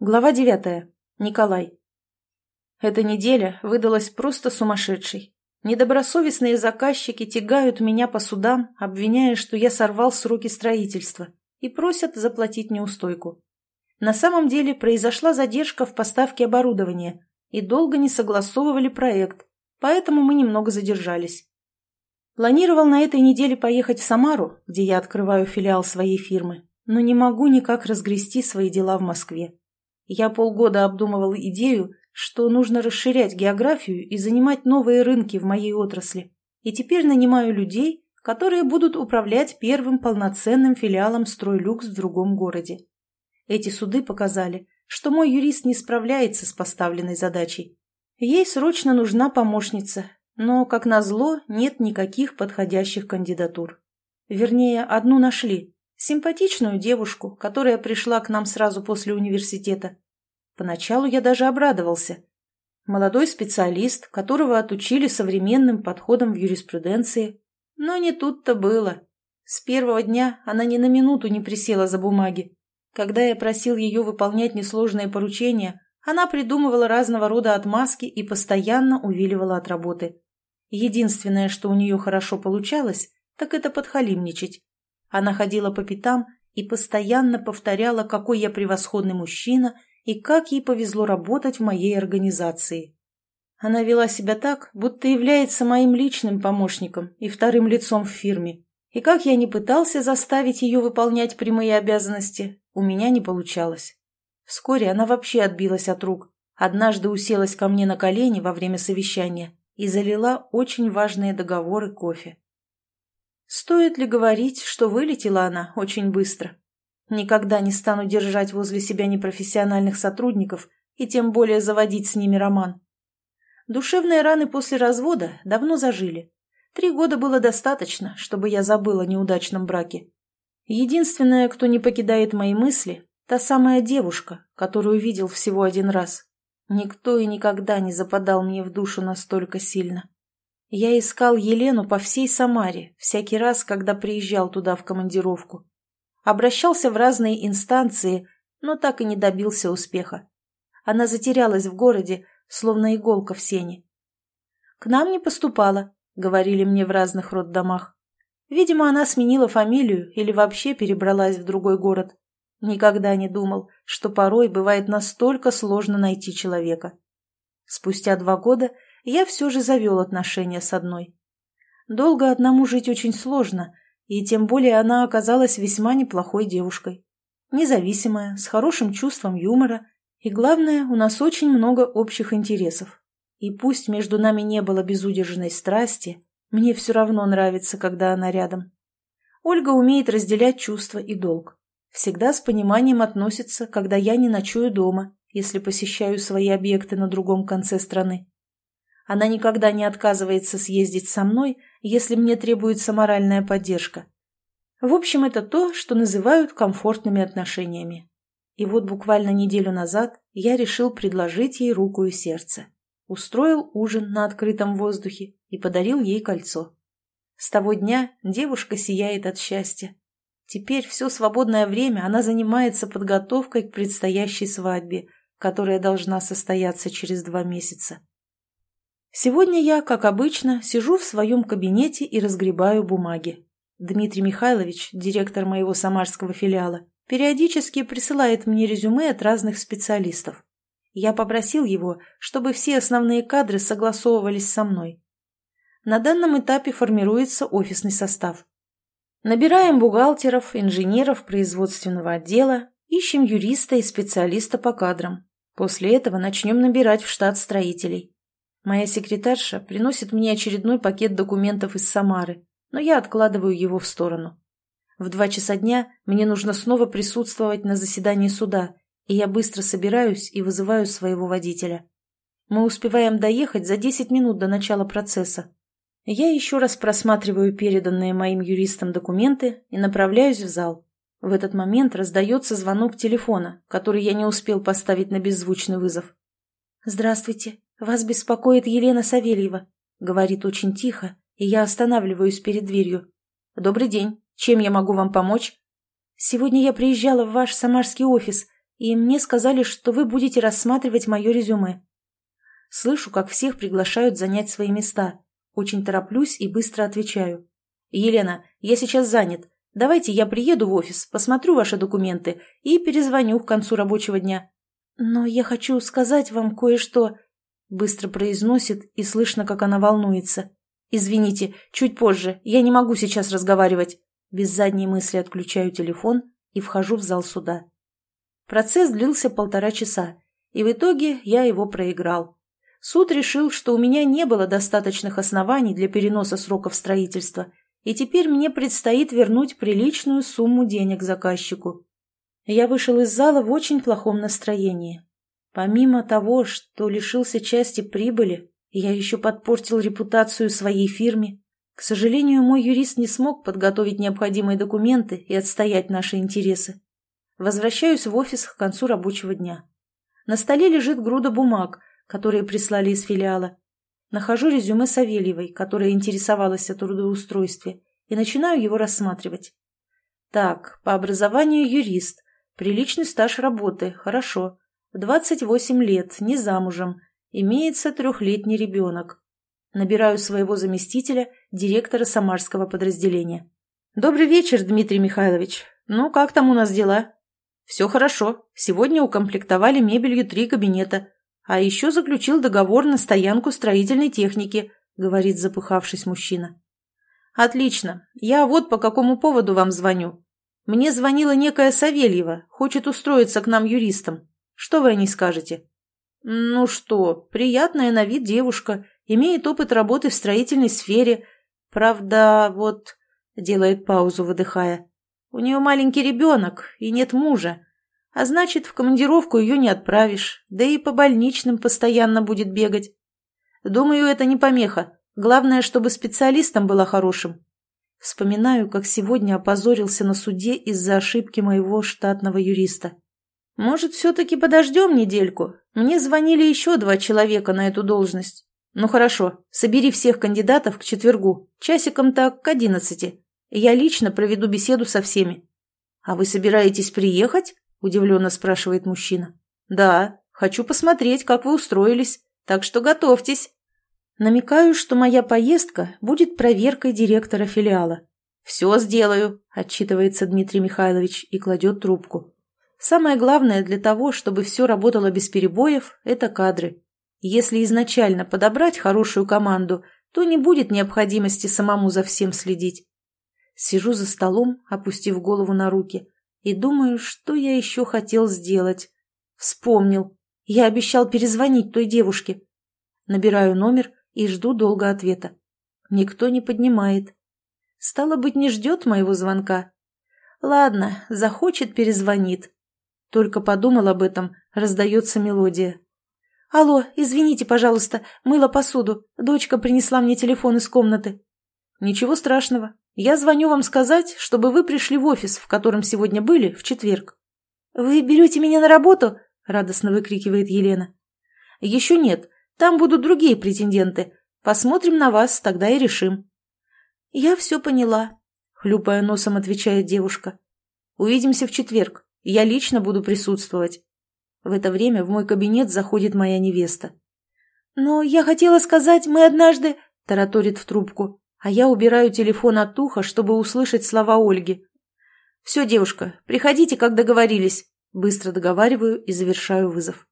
Глава девятая. Николай. Эта неделя выдалась просто сумасшедшей. Недобросовестные заказчики тягают меня по судам, обвиняя, что я сорвал сроки строительства, и просят заплатить неустойку. На самом деле произошла задержка в поставке оборудования, и долго не согласовывали проект, поэтому мы немного задержались. Планировал на этой неделе поехать в Самару, где я открываю филиал своей фирмы, но не могу никак разгрести свои дела в Москве. Я полгода обдумывал идею, что нужно расширять географию и занимать новые рынки в моей отрасли. И теперь нанимаю людей, которые будут управлять первым полноценным филиалом «Стройлюкс» в другом городе. Эти суды показали, что мой юрист не справляется с поставленной задачей. Ей срочно нужна помощница, но, как назло, нет никаких подходящих кандидатур. Вернее, одну нашли, Симпатичную девушку, которая пришла к нам сразу после университета. Поначалу я даже обрадовался. Молодой специалист, которого отучили современным подходам в юриспруденции. Но не тут-то было. С первого дня она ни на минуту не присела за бумаги. Когда я просил ее выполнять несложные поручения, она придумывала разного рода отмазки и постоянно увиливала от работы. Единственное, что у нее хорошо получалось, так это подхалимничать. Она ходила по пятам и постоянно повторяла, какой я превосходный мужчина и как ей повезло работать в моей организации. Она вела себя так, будто является моим личным помощником и вторым лицом в фирме. И как я не пытался заставить ее выполнять прямые обязанности, у меня не получалось. Вскоре она вообще отбилась от рук. Однажды уселась ко мне на колени во время совещания и залила очень важные договоры кофе. Стоит ли говорить, что вылетела она очень быстро? Никогда не стану держать возле себя непрофессиональных сотрудников и тем более заводить с ними роман. Душевные раны после развода давно зажили. Три года было достаточно, чтобы я забыла о неудачном браке. Единственная, кто не покидает мои мысли, та самая девушка, которую видел всего один раз. Никто и никогда не западал мне в душу настолько сильно. Я искал Елену по всей Самаре, всякий раз, когда приезжал туда в командировку. Обращался в разные инстанции, но так и не добился успеха. Она затерялась в городе, словно иголка в сене. «К нам не поступала», — говорили мне в разных роддомах. Видимо, она сменила фамилию или вообще перебралась в другой город. Никогда не думал, что порой бывает настолько сложно найти человека. Спустя два года я все же завел отношения с одной. Долго одному жить очень сложно, и тем более она оказалась весьма неплохой девушкой. Независимая, с хорошим чувством юмора, и главное, у нас очень много общих интересов. И пусть между нами не было безудержной страсти, мне все равно нравится, когда она рядом. Ольга умеет разделять чувства и долг. Всегда с пониманием относится, когда я не ночую дома, если посещаю свои объекты на другом конце страны. Она никогда не отказывается съездить со мной, если мне требуется моральная поддержка. В общем, это то, что называют комфортными отношениями. И вот буквально неделю назад я решил предложить ей руку и сердце. Устроил ужин на открытом воздухе и подарил ей кольцо. С того дня девушка сияет от счастья. Теперь все свободное время она занимается подготовкой к предстоящей свадьбе, которая должна состояться через два месяца. Сегодня я, как обычно, сижу в своем кабинете и разгребаю бумаги. Дмитрий Михайлович, директор моего самарского филиала, периодически присылает мне резюме от разных специалистов. Я попросил его, чтобы все основные кадры согласовывались со мной. На данном этапе формируется офисный состав. Набираем бухгалтеров, инженеров производственного отдела, ищем юриста и специалиста по кадрам. После этого начнем набирать в штат строителей. Моя секретарша приносит мне очередной пакет документов из Самары, но я откладываю его в сторону. В два часа дня мне нужно снова присутствовать на заседании суда, и я быстро собираюсь и вызываю своего водителя. Мы успеваем доехать за 10 минут до начала процесса. Я еще раз просматриваю переданные моим юристам документы и направляюсь в зал. В этот момент раздается звонок телефона, который я не успел поставить на беззвучный вызов. «Здравствуйте», «Вас беспокоит Елена Савельева», — говорит очень тихо, и я останавливаюсь перед дверью. «Добрый день. Чем я могу вам помочь?» «Сегодня я приезжала в ваш самарский офис и мне сказали, что вы будете рассматривать мое резюме. Слышу, как всех приглашают занять свои места. Очень тороплюсь и быстро отвечаю. «Елена, я сейчас занят. Давайте я приеду в офис, посмотрю ваши документы и перезвоню к концу рабочего дня». «Но я хочу сказать вам кое-что», — быстро произносит, и слышно, как она волнуется. «Извините, чуть позже, я не могу сейчас разговаривать». Без задней мысли отключаю телефон и вхожу в зал суда. Процесс длился полтора часа, и в итоге я его проиграл. Суд решил, что у меня не было достаточных оснований для переноса сроков строительства, и теперь мне предстоит вернуть приличную сумму денег заказчику. Я вышел из зала в очень плохом настроении. Помимо того, что лишился части прибыли, я еще подпортил репутацию своей фирме. К сожалению, мой юрист не смог подготовить необходимые документы и отстоять наши интересы. Возвращаюсь в офис к концу рабочего дня. На столе лежит груда бумаг, которые прислали из филиала. Нахожу резюме Савельевой, которая интересовалась о трудоустройстве, и начинаю его рассматривать. Так, по образованию юрист, приличный стаж работы, хорошо. 28 лет, не замужем, имеется трехлетний ребенок. Набираю своего заместителя, директора самарского подразделения. «Добрый вечер, Дмитрий Михайлович. Ну, как там у нас дела?» «Все хорошо. Сегодня укомплектовали мебелью три кабинета. А еще заключил договор на стоянку строительной техники», — говорит запыхавшись мужчина. «Отлично. Я вот по какому поводу вам звоню. Мне звонила некая Савельева, хочет устроиться к нам юристом. Что вы о ней скажете?» «Ну что, приятная на вид девушка, имеет опыт работы в строительной сфере. Правда, вот...» — делает паузу, выдыхая. «У нее маленький ребенок и нет мужа. А значит, в командировку ее не отправишь, да и по больничным постоянно будет бегать. Думаю, это не помеха. Главное, чтобы специалистом была хорошим. Вспоминаю, как сегодня опозорился на суде из-за ошибки моего штатного юриста. Может, все-таки подождем недельку? Мне звонили еще два человека на эту должность. Ну хорошо, собери всех кандидатов к четвергу, часиком так к одиннадцати. Я лично проведу беседу со всеми. А вы собираетесь приехать? – удивленно спрашивает мужчина. «Да, хочу посмотреть, как вы устроились, так что готовьтесь». Намекаю, что моя поездка будет проверкой директора филиала. «Все сделаю», – отчитывается Дмитрий Михайлович и кладет трубку. Самое главное для того, чтобы все работало без перебоев, это кадры. Если изначально подобрать хорошую команду, то не будет необходимости самому за всем следить. Сижу за столом, опустив голову на руки, и думаю, что я еще хотел сделать. Вспомнил. Я обещал перезвонить той девушке. Набираю номер и жду долго ответа. Никто не поднимает. Стало быть, не ждет моего звонка. Ладно, захочет, перезвонит. Только подумал об этом, раздается мелодия. «Алло, извините, пожалуйста, мыла посуду. Дочка принесла мне телефон из комнаты». «Ничего страшного. Я звоню вам сказать, чтобы вы пришли в офис, в котором сегодня были, в четверг». «Вы берете меня на работу?» – радостно выкрикивает Елена. «Еще нет. Там будут другие претенденты. Посмотрим на вас, тогда и решим». «Я все поняла», – хлюпая носом отвечает девушка. «Увидимся в четверг. Я лично буду присутствовать». В это время в мой кабинет заходит моя невеста. «Но я хотела сказать, мы однажды...» – тараторит в трубку а я убираю телефон от уха, чтобы услышать слова Ольги. «Все, девушка, приходите, как договорились». Быстро договариваю и завершаю вызов.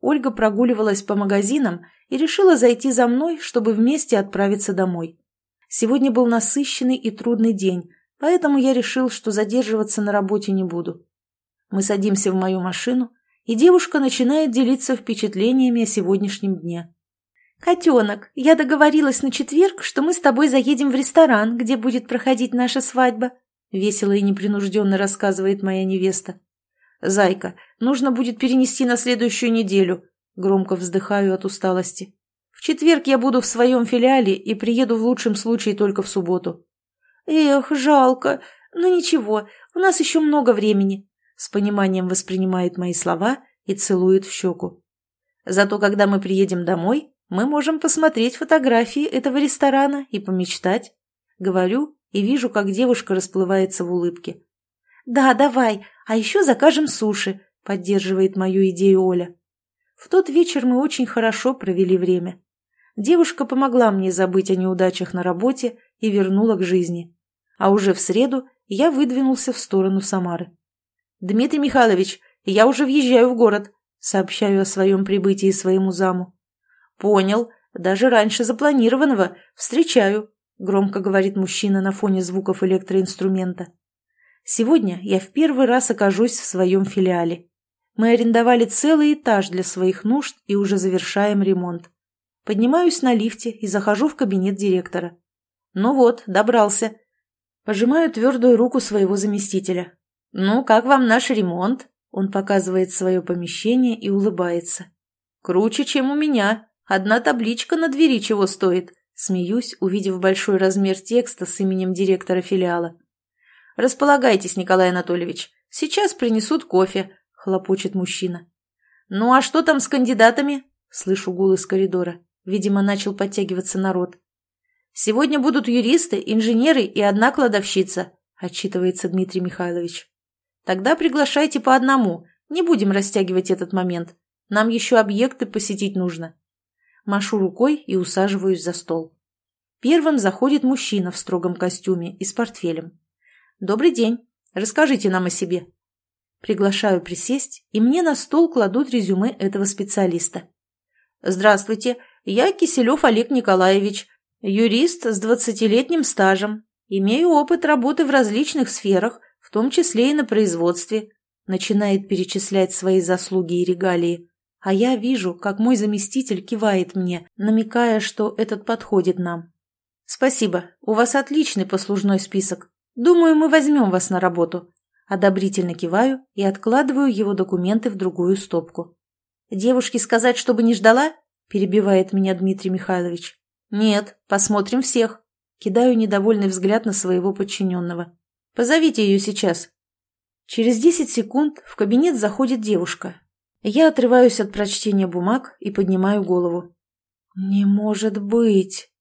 Ольга прогуливалась по магазинам и решила зайти за мной, чтобы вместе отправиться домой. Сегодня был насыщенный и трудный день, поэтому я решил, что задерживаться на работе не буду. Мы садимся в мою машину, и девушка начинает делиться впечатлениями о сегодняшнем дне. «Котенок, я договорилась на четверг, что мы с тобой заедем в ресторан, где будет проходить наша свадьба», — весело и непринужденно рассказывает моя невеста. «Зайка, нужно будет перенести на следующую неделю», — громко вздыхаю от усталости. «В четверг я буду в своем филиале и приеду в лучшем случае только в субботу». «Эх, жалко. Ну ничего, у нас еще много времени», — с пониманием воспринимает мои слова и целует в щеку. «Зато когда мы приедем домой, мы можем посмотреть фотографии этого ресторана и помечтать. Говорю и вижу, как девушка расплывается в улыбке. «Да, давай, а еще закажем суши. поддерживает мою идею Оля. В тот вечер мы очень хорошо провели время. Девушка помогла мне забыть о неудачах на работе и вернула к жизни. А уже в среду я выдвинулся в сторону Самары. «Дмитрий Михайлович, я уже въезжаю в город», — сообщаю о своем прибытии своему заму. «Понял. Даже раньше запланированного. Встречаю», — громко говорит мужчина на фоне звуков электроинструмента. «Сегодня я в первый раз окажусь в своем филиале. Мы арендовали целый этаж для своих нужд и уже завершаем ремонт. Поднимаюсь на лифте и захожу в кабинет директора. Ну вот, добрался. Пожимаю твердую руку своего заместителя. «Ну, как вам наш ремонт?» Он показывает свое помещение и улыбается. «Круче, чем у меня. Одна табличка на двери чего стоит?» Смеюсь, увидев большой размер текста с именем директора филиала. «Располагайтесь, Николай Анатольевич. Сейчас принесут кофе», — хлопочет мужчина. «Ну а что там с кандидатами?» — слышу гул из коридора. Видимо, начал подтягиваться народ. «Сегодня будут юристы, инженеры и одна кладовщица», — отчитывается Дмитрий Михайлович. «Тогда приглашайте по одному. Не будем растягивать этот момент. Нам еще объекты посетить нужно». Машу рукой и усаживаюсь за стол. Первым заходит мужчина в строгом костюме и с портфелем. «Добрый день. Расскажите нам о себе». Приглашаю присесть, и мне на стол кладут резюме этого специалиста. «Здравствуйте, я Киселев Олег Николаевич, юрист с двадцатилетним стажем. Имею опыт работы в различных сферах, в том числе и на производстве». Начинает перечислять свои заслуги и регалии. А я вижу, как мой заместитель кивает мне, намекая, что этот подходит нам. «Спасибо, у вас отличный послужной список. Думаю, мы возьмем вас на работу». Одобрительно киваю и откладываю его документы в другую стопку. «Девушке сказать, чтобы не ждала?» – перебивает меня Дмитрий Михайлович. «Нет, посмотрим всех». Кидаю недовольный взгляд на своего подчиненного. «Позовите ее сейчас». Через десять секунд в кабинет заходит девушка, я отрываюсь от прочтения бумаг и поднимаю голову. «Не может быть!»